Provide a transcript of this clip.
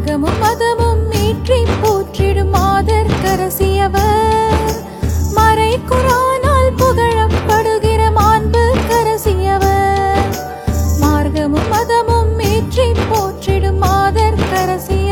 மார்க்கமும் பதமும் ஏற்றி போற்றிடும் மாதர் கரசியவர் மறை குரானால் புகழப்படுகிற மாண்பு கரசியவர் மார்க்கமும் பதமும் ஏற்றி போற்றிடும் மாதர் கரசியவர்